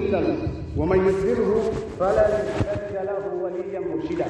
مضلا ومن يضلله فلن تجد له وليا مرشدا.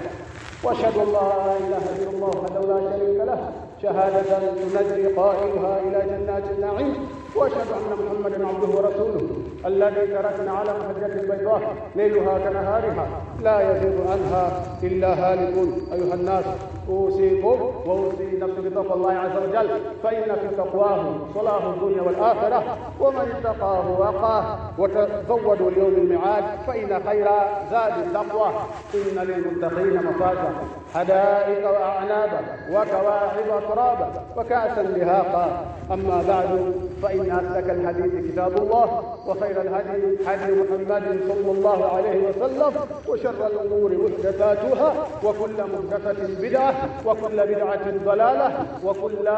وأشهد أن لا إله إلا الله وحده لا شريك له. شهادة تنجي قائلها إلى جنات النعيم. وأشهد أن محمدا عبده ورسوله. الذي تركنا على محجة البيضاء ليلها كنهارها لا يزيغ عنها إلا هالك. أيها الناس أوصيكم وأوصي نفسي بتقوى الله عز وجل. فإن في تقواه صلاح الدنيا والآخرة. ومن اتقاه وقاه وتزودوا ليوم الميعاد فإن خير زاد التقوى. إن للمتقين مفازا. حدائق وأعنابا وكواعب أترابا وكأسا دهاقا أما بعد الحرمين أصدق الحديث كتاب الله وخير الهدي هدي محمد صلى الله عليه وسلم وشر الأمور محدثاتها وكل محدثة بدعة وكل بدعة ضلالة وكل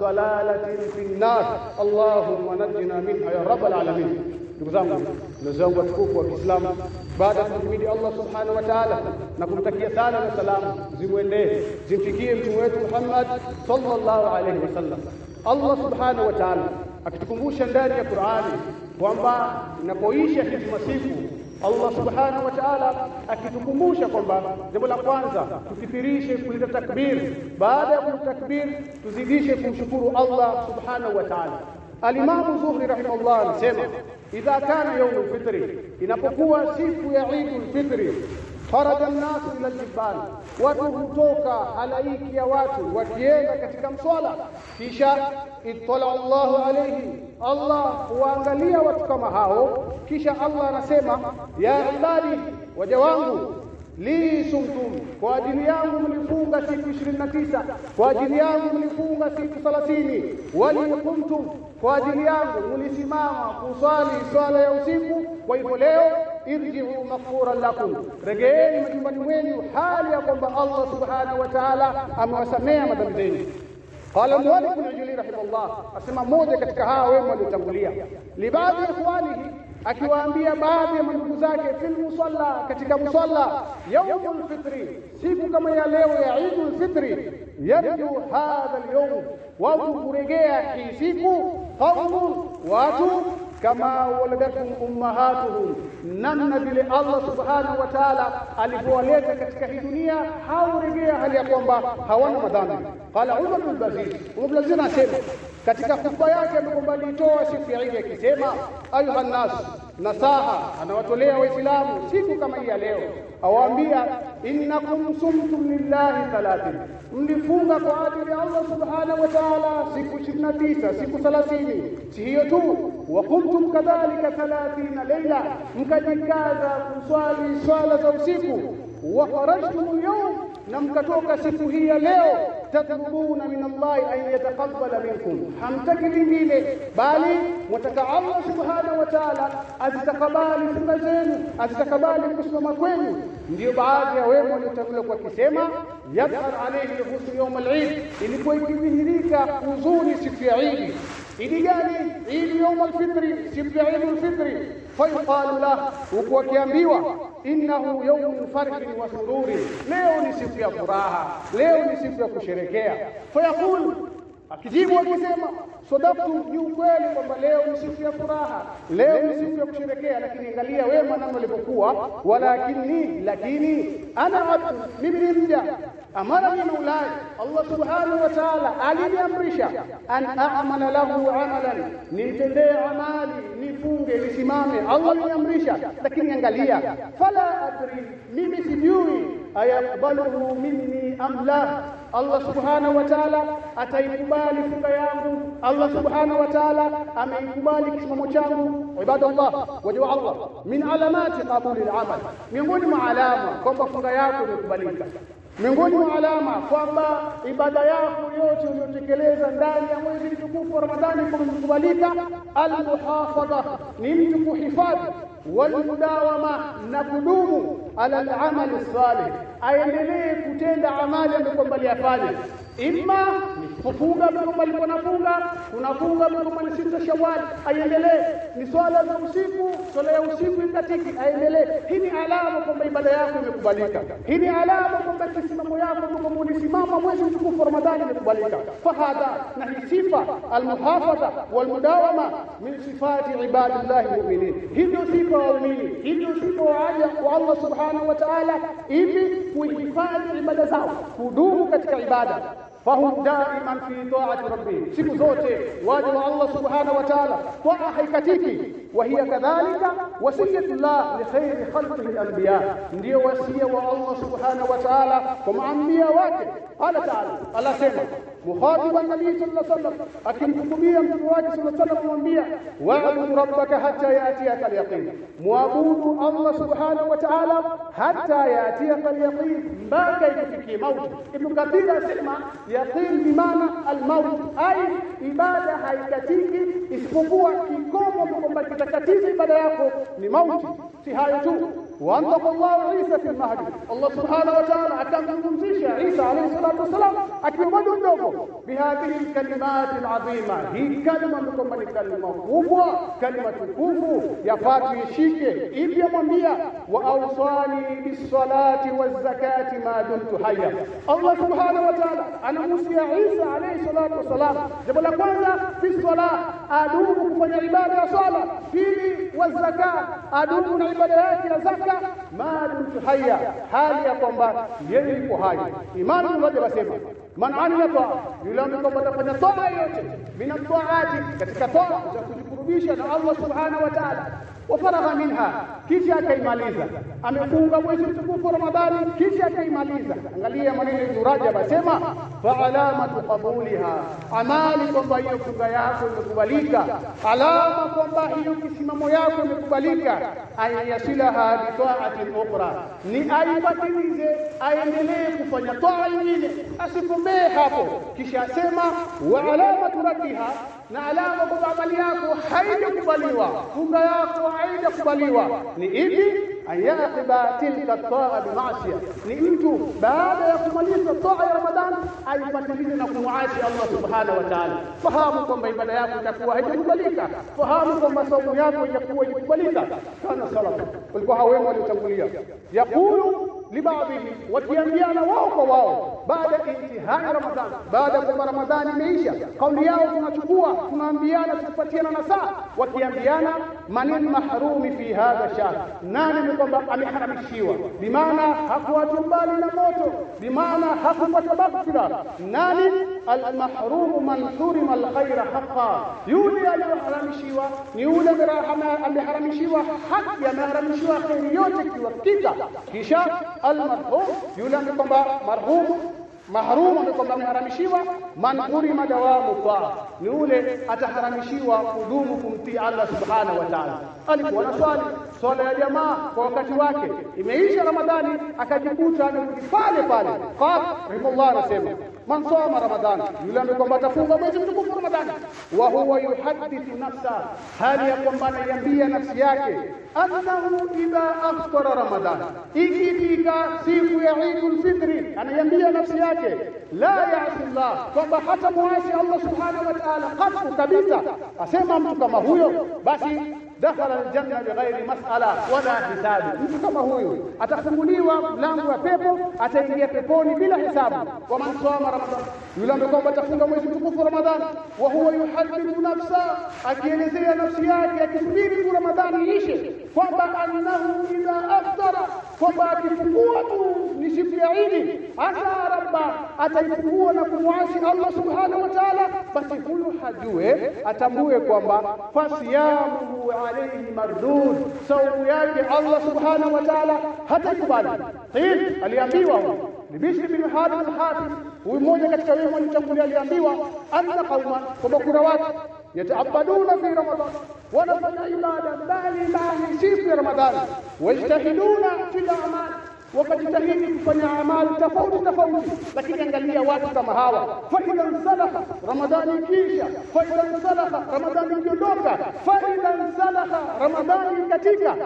ضلالة في الناس اللهم نجنا منها يا رب العالمين. نزام نزام وتكوك وإسلام بعد تحميد الله سبحانه وتعالى نقول تكية سالة السلام زمن ليه؟ زمن محمد صلى الله عليه وسلم. الله سبحانه وتعالى akitukumbusha ndani ya Qur'ani kwamba inapoisha hizi masiku Allah subhanahu wa ta'ala akitukumbusha kwamba jambo la kwanza tukifirishe kuleta takbir, baada ya kutakbir tuzidishe kumshukuru Allah subhanahu wa ta'ala. Alimamu Zuhri rahimahullah anasema idha kana yaumu lfitri, inapokuwa siku ya Idi lfitri, خرج الناس إلى الجبال. وتوكا عليك يا وات وكيلا كتك مصولا كيشا اطلع الله عليه. الله وانغاليا واتكما هاو. كيشا الله نسيما يا عبادي وجوانه لي سمتم. وأجل يام من فوق سيك شرين نتيسة وأجل يام من فوق سيك ثلاثيني ولي قمتم وأجل يام من سمام وصالي صالة يوسيكم ويقول irjiu maghfuran lakum, regeeni majumbani mwenu, hali ya kwamba Allah subhanahu wa ta'ala amewasamea madhambi zenu. Qala Malik al-Ijli rahimahullah, asema mmoja katika hawa wema waliotangulia, libadhi ikhwanihi akiwaambia baadhi ya mandugu zake fil musalla, katika musalla, yaumul fitri, siku kama ya leo ya idul fitri, yarju hadha alyawm, watu kuregea hii siku, qaumun, watu كما ولدتهم أمهاتهم. نن بل الله سبحانه وتعالى الفواليت كتك في دنيا هاو رجيه هل يقوم با هاو قال عمر بن بزيد عمر بن بزيد katika hutuba yake kwamba alitoa siku ya Idi akisema, ayuha nnas, nasaha anawatolea Waislamu siku kama hii ya leo, awaambia innakum sumtum lillahi thalathin, mlifunga kwa ajili ya Allah subhanahu wa ta'ala siku ishirini na tisa siku thelathini. Si hiyo tu, wa kumtum kadhalika thalathina leila, mkajikaza kuswali swala za usiku. Wa kharajtum alyawm, na mkatoka siku hii ya leo tatlubuna min Allahi an yataqabbala minkum, hamtaki lingine bali mwataka Allah subhanahu wa ta'ala azitakabali funga zenu, azitakabali kusimama kwenu. Ndiyo baadhi ya wema waliotangulia kwa kisema yadhhar alayhi lhusnu yawm al-Eid, ilikuwa ikidhihirika huzuni siku ya Idi. Idi gani? Idi yawm al-fitri, siku ya Idi al-fitri. Fayuqalu lah, huku wakiambiwa innahu yaumu farhin wa sururi, leo ni siku ya furaha, leo ni siku ya kusherekea. Fayaqul, akijibu akisema sadaktu, ni ukweli kwamba leo ni siku ya furaha, leo ni siku ya kusherekea, lakini angalia wema namna walivyokuwa. Walakini, lakini ana abdu, mimi ni mja أمرني مولاي الله سبحانه وتعالى علي يمرشا أن أعمل له عملا. نتدي عمالي نفوق لسمامي الله يمرشا لكن ينقل ينقليا فلا أدري ممي سيديوي أيقبله مني أم لا؟ الله سبحانه وتعالى أتى يقبال الله سبحانه وتعالى أم يقبال كسم عباد الله وجوع الله. من علامات قبول العمل. من علامة كم فقياكم يقبلينك. Miongoni mwa alama kwamba ibada yako yote uliyotekeleza ndani ya mwezi mtukufu wa Ramadhani kumekubalika, almuhafadha ni mtu kuhifadhi, walmudawama na kudumu, ala alamali salih, aendelee kutenda amali ambayo kwamba aliyafanya, imma kufunga alikuwa anafunga kunafunga mtu kama ni sita Shawwal aiendelee ni swala za usiku swala ya usiku ikatiki aendelee hii ni alama kwamba ibada yako imekubalika hii ni alama kwamba kisimamo yako kama ulisimama mwezi mtukufu Ramadhani imekubalika fahadha na hii sifa almuhafadha walmudawama min sifati ibadillahi mu'minin hivyo sifa waumini hivyo sifa waaja wa Allah subhanahu wa ta'ala ili kuhifadhi ibada zao kudumu katika ibada فهم دائما في طاعة ربي. سيكو زوتي واجب الله سبحانه وتعالى. طاعة حيكتيكي وهي كذلك وسية الله لخير خلقه الأنبياء. ندي وسية الله سبحانه وتعالى. ومعنبياء واكد قال تعالى الله سبحانه مخاطبا النبي صلى الله عليه وسلم اكلمتمي من مواد صلى الله عليه وسلم وانبياء واعبد ربك حتى يأتيك اليقين. معبود الله سبحانه وتعالى حتى يأتيك اليقين. ما كيف في موت؟ ابن كثير أسمع يقين بمعنى الموت. أي عباده هاي كتيك أسبوع كيكومو بكتكتيك بدا يقو لموت. في هاي الجنوب وأنطق الله عيسى في المهد الله سبحانه وتعالى اتمنزيش عيسى عليه الصلاة والسلام. اكمل النوم بهذه الكلمات العظيمة. هي كلمة من كلمة كفوة كلمة كفو يا فاتح الشيكة إذ يمنية وأوصاني بالصلاة والزكاة ما دمت حيا. الله سبحانه وتعالى أنا موسى عيسى عليه الصلاة والسلام. جبل أقوانا في الصلاة أدوم من عبادة صلاة. فيني والزكاة أدومكم من عبادة يا زكاة. Ma dumtu hayya hali ya kwamba yeye yuko hai imani mmoja wasema من عمل طاعة يلام ربنا فنا طاعة من الطاعات كتك طاعة كتكربيش أن الله سبحانه وتعالى. وفرغ منها كيش كي ماليزا أم يفوق ويش تكوف رمضان كيش كي ماليزا أنقلي يا مريم نراجع بسما فعلامة قبولها. أمال كم بيوك غياك مقبليك علامة كم بيوك سما مياك مقبليك أي يشيلها بطاعة أخرى. نأيبة نيزة أي نلاقي فنا طاعة نيزة أسفك hapo kisha asema wa alamatu raddiha na alama kwamba amali yako haijakubaliwa funga yako haijakubaliwa ni ipi ayaqiba tilka taa bimaasiya ni mtu baada ya kumaliza taa ya Ramadhani aifatilize na kumwasi Allah subhanahu wa ta'ala fahamu kwamba ibada yako itakuwa haijakubalika fahamu kwamba saumu yako itakuwa haikubalika kana salafu walikuwa hawemo waliotangulia yaqulu لبعضهم وتيمبيانا واو كو واو. بعد انتهاء رمضان بعد كما رمضان ميشا قول ياو تنشكوا تنبيانا تفتينا نساء. وتيمبيانا من المحروم في هذا الشهر؟ نان مطبع أمي حرم الشيوة. بمعنى حقوة جبالي نموت بمعنى حقوة تبقصر نان المحروم من حرم الخير حقا. يولي على حرم شيوا نيولا برحمة على حرم شيوا حق يا مهرم شيوا خير يوجك وكيدا كيشا المرحوم يولا بكم مرحوم محروم بكم حرم شيوا من حرم دوام قا نيولا على حرم شيوا قدوم كمتي الله سبحانه وتعالى. ألف ولا سؤال. سؤال يا جماعة وقت واقع. إما إيش رمضان؟ أكاد يكون شأنه فالي فالي قاف رحم الله رسمه من صام رمضان يلام يقوم بتفوق ما يجب تقوم رمضان. وهو يحدث نفسه. هل يقوم بنا ينبي نفسياك؟ أنه إذا أفطر رمضان. إيكي بيكا سيف يعيد الفطر. أنا ينبي نفسياك. لا يعص الله. قم حتى مواسي الله سبحانه وتعالى. قد تبيتا أسيما ما هو. بس دخل الجنة بغير مسألة ولا حساب. كما هو أتفقلي ولم يفبو أتيني يفبوني بلا حساب. ومن صام رمضان؟ يلم يقوم بتفقل ما يسمى رمضان. وهو يحلل نفسه. أكيد زي نفسي أكيد في رمضان يعيش فبأنه إذا أفطر فبأكيد قوته ni ya Idi asa rabba ataifungua na kumwasi Allah subhanahu wa ta'ala basi huyu hajue atambue kwamba fasiyamuhu alayhi mardud saumu yake Allah subhanahu wa ta'ala hatakubali qil aliambiwa Bibishri bin Harith al-Hafiz huyu mmoja katika wema walitangulia aliambiwa anna qauma kwamba kuna watu yataabaduna fi Ramadhan wanafanya ibada mbali mbali siku ya Ramadhani wajtahiduna fil a'mal wakajitahidi kufanya amali tofauti tofauti. Lakini angalia watu kama hawa. Fa idha ramadhani kisha fa idha ramadhani ikiondoka. Fa idha ramadhani katika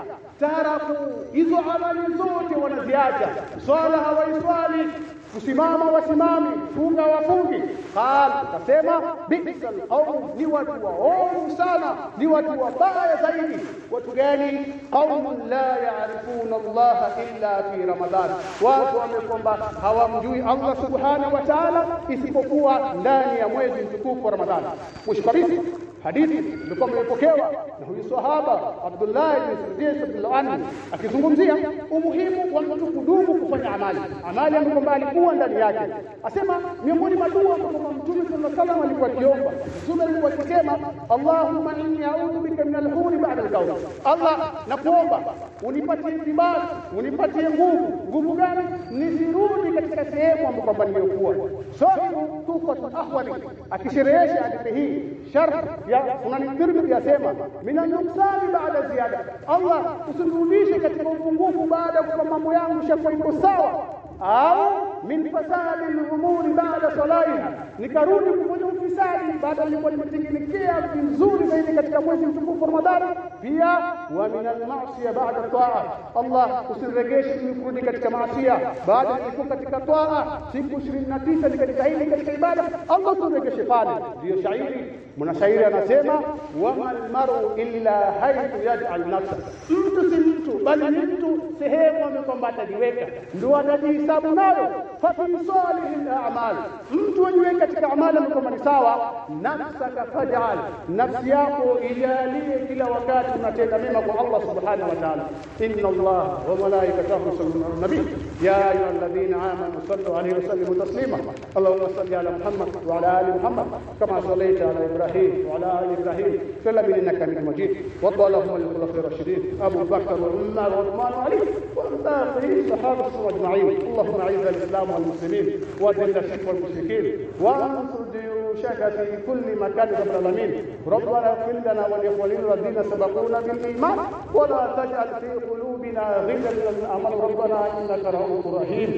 taraku hizo amali zote wanaziacha. Swala hawaiswali kusimama wasimami funga wafungi. Qal akasema bisa alqaum ni watu waovu sana ni watu wabaya zaidi. Watu gani? Qaumun la yarifuna Allah illa fi ramadan. Watu wamekwamba hawamjui allah subhanahu wa ta'ala isipokuwa ndani ya mwezi mtukufu wa ramadhani mwisho kabisa hadithi ilikuwa imepokewa na huyu sahaba Abdullah ibn radhiallahu anhu akizungumzia umuhimu wa mtu kudumu kufanya amali. Amali ambayo kwamba alikuwa ndani yake asema miongoni mwa dua kwamba mtume sallallahu alaihi wasallam alikuwa akiomba mtume alikuwa akisema Allahumma inni a'udhu bika min al-huri ba'da al-kawn Allah nakuomba unipatie thibati unipatie nguvu nguvu gani nisirudi katika sehemu ambayo kwamba niliyokuwa sahibu tufa ahwali akisherehesha hadithi hii sharh ya Sunan Tirmidhi yasema mina nuksani baada ziada, Allah usinirudishe katika upungufu baada ya kwamba mambo yangu shakuwa iko sawa, au من فساد الأمور بعد صلاه نكروني في فساد بعد ان يكون في الزور بين كتك مويسي وشوفوا في رمضان؟ فيا ومن المعصية بعد الطاعة. الله أسر جيش يكون كتك معصية. بعد ان يكون كتك طاعة. سيبو شرين نتيجه لكتك عين لكتك عباده الله أسر جيش فعلي ديو شعيري من شعيري أنا سيما. وما المرء إلا حيث يجعل نفسه. انتو سنتو بل انتو سهيم ومقوم بعد ذلك ndio anajihesabu nayo ففي صالح الأعمال. انت وجوه كتك اعمال لكم نساوى نفسك فَجْعَلْ نفسي اقو اجاليك إلى وقات ما تتميمك الله سبحانه وتعالى. إن الله وملائكته صلى النبي. يا أيها الذين آمنوا صلوا عليه وسلموا تسليما. اللهم صل على محمد وعلى آل محمد كما صليت على إبراهيم وعلى آل إبراهيم. سلم إنك حميد مجيد. وطلب لهم الخلفاء الراشدين. أبو بكر وعمر وعثمان وعلي. وباقي الصحابه أجمعين. اللهم أعز الإسلام والمسلمين وأذل الشرك والمشركين وأنصر جيوشك في كل مكان رب العالمين. ربنا اغفر لنا ولإخواننا الذين سبقونا بالإيمان ولا تجعل في قلوبنا غلا آمنوا ربنا إنك رؤوف رحيم.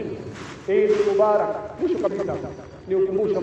عيد مبارك. مش kabisa ni ukumbusho